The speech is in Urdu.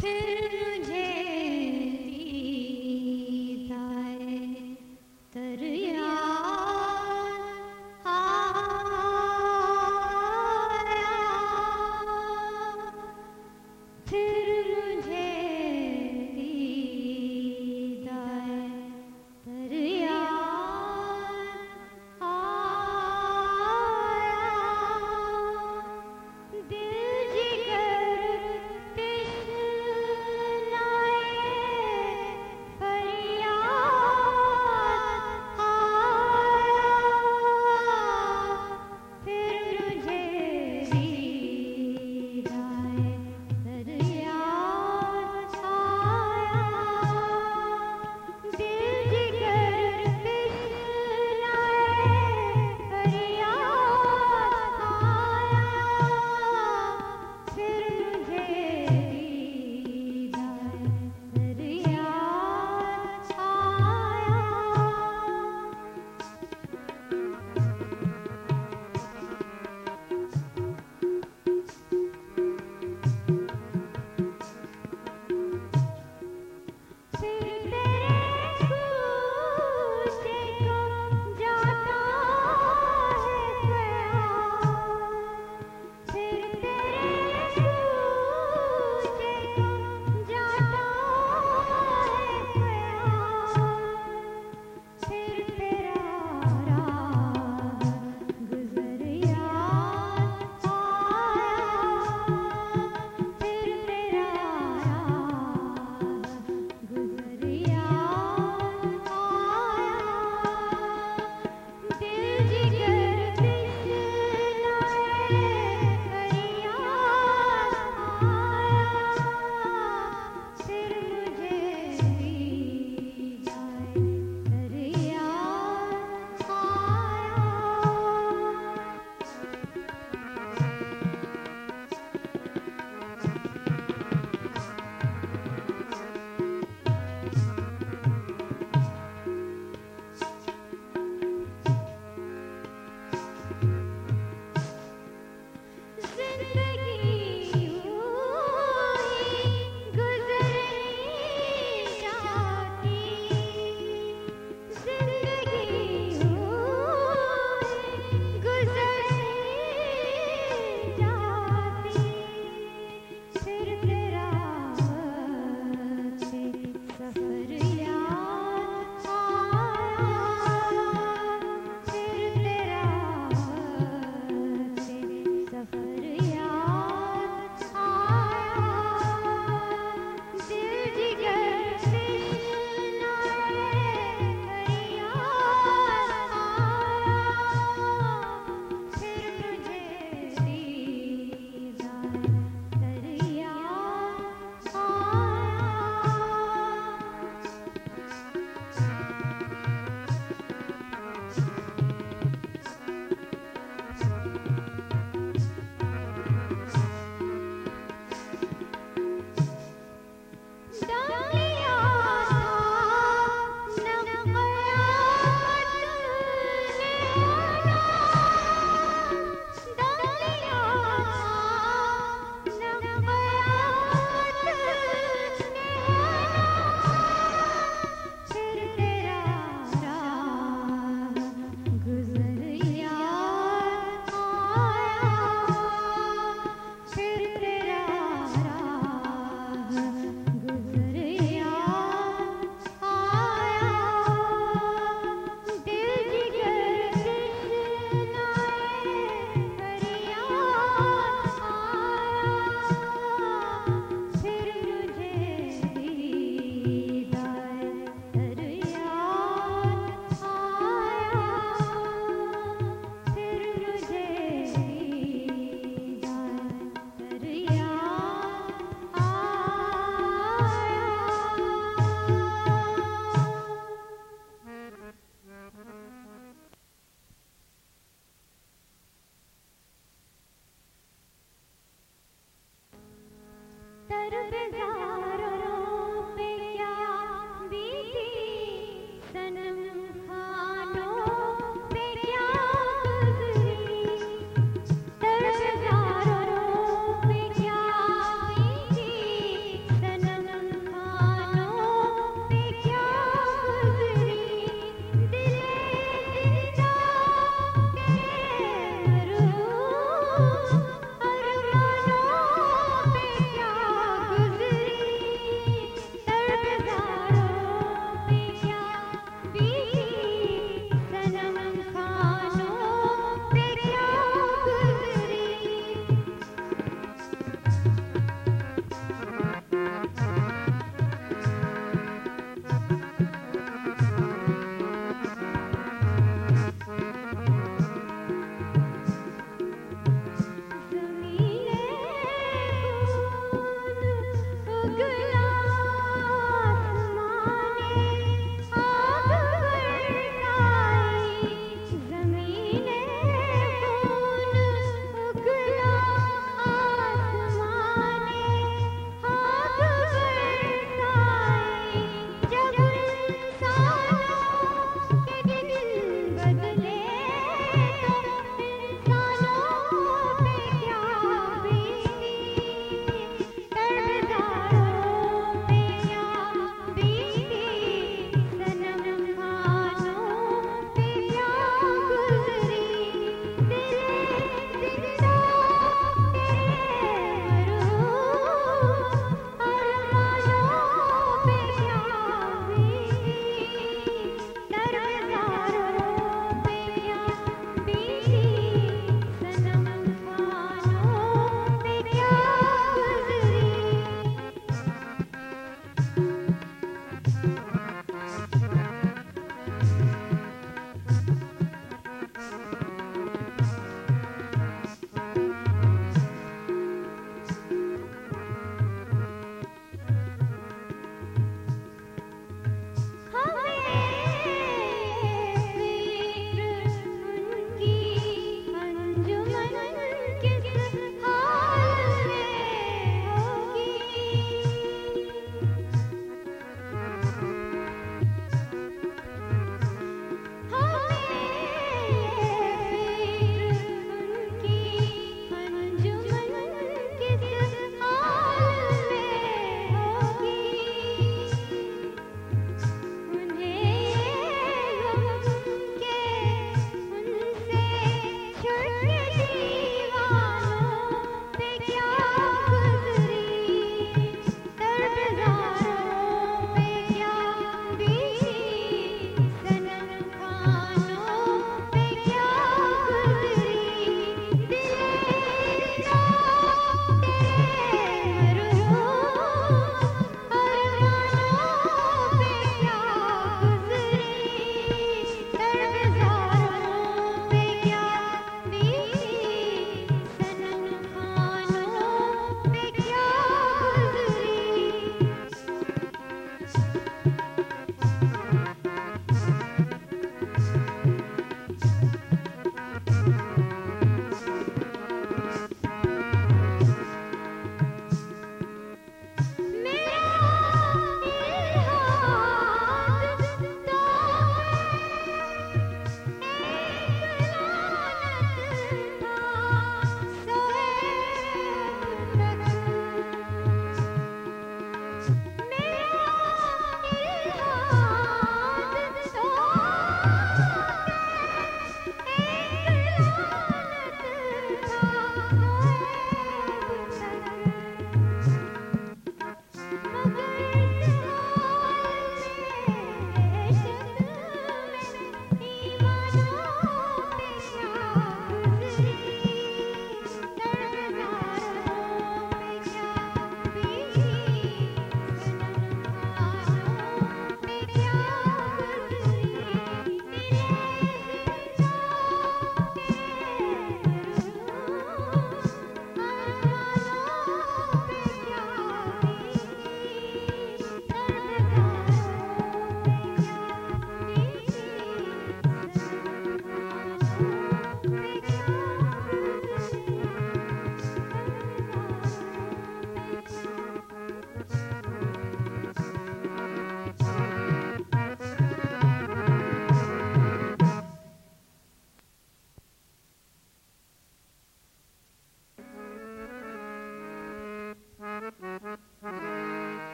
پھر